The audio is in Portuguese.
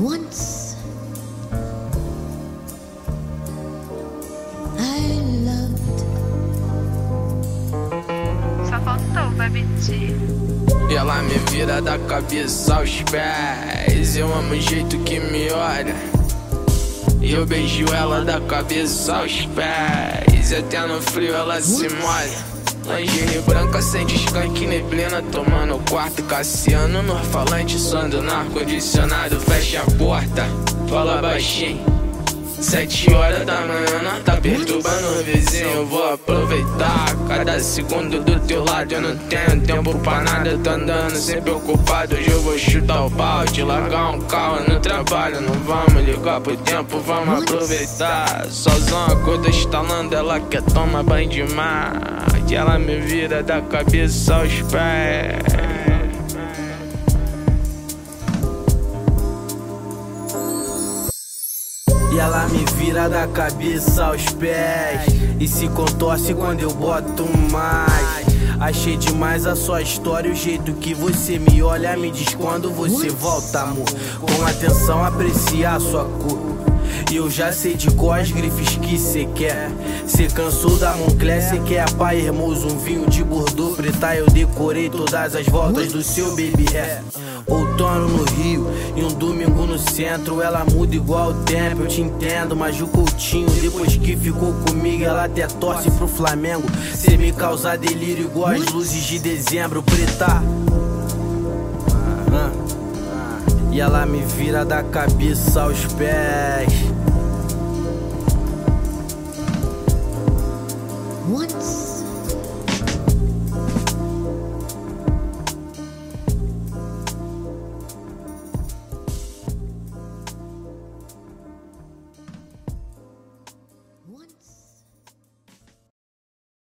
Once I loved Só faltou, vai mentir. E ela me vira da cabeça aos pés. Eu amo o jeito que me olha. E eu beijo ela da cabeça aos pés. E até no frio ela se molha. Lingerie branca, sem skunk, neblina Tomando quarto, Cassiano no falante Som do ar-condicionado, fecha a porta Fala baixinho. Sete horas da manhã, tá perturbando o vizinho. Eu vou aproveitar cada segundo do teu lado. Eu não tenho tempo pra nada, tô andando sempre ocupado. Hoje eu vou chutar o pau, te largar um carro no trabalho. Não vamos ligar pro tempo, vamos aproveitar. Sozão, a coisa estalando, ela quer tomar banho de mar. E ela me vira da cabeça aos pés. E ela me vira da cabeça aos pés E se contorce quando eu boto mais Achei demais a sua história, o jeito que você me olha Me diz quando você volta, amor Com atenção aprecia a sua cor e eu já sei de quais grifes que cê quer. Cê cansou da Moncler, cê quer a pai hermoso, um vinho de Bordeaux preta. Eu decorei todas as voltas do seu baby hair. Outono no Rio e um domingo centro. Ela muda igual o tempo, eu te entendo. Mas o Coutinho, depois que ficou comigo, ela até torce pro Flamengo. Cê me causa delírio igual as luzes de dezembro, preta. Ah, E ela me vira da cabeça aos pés. once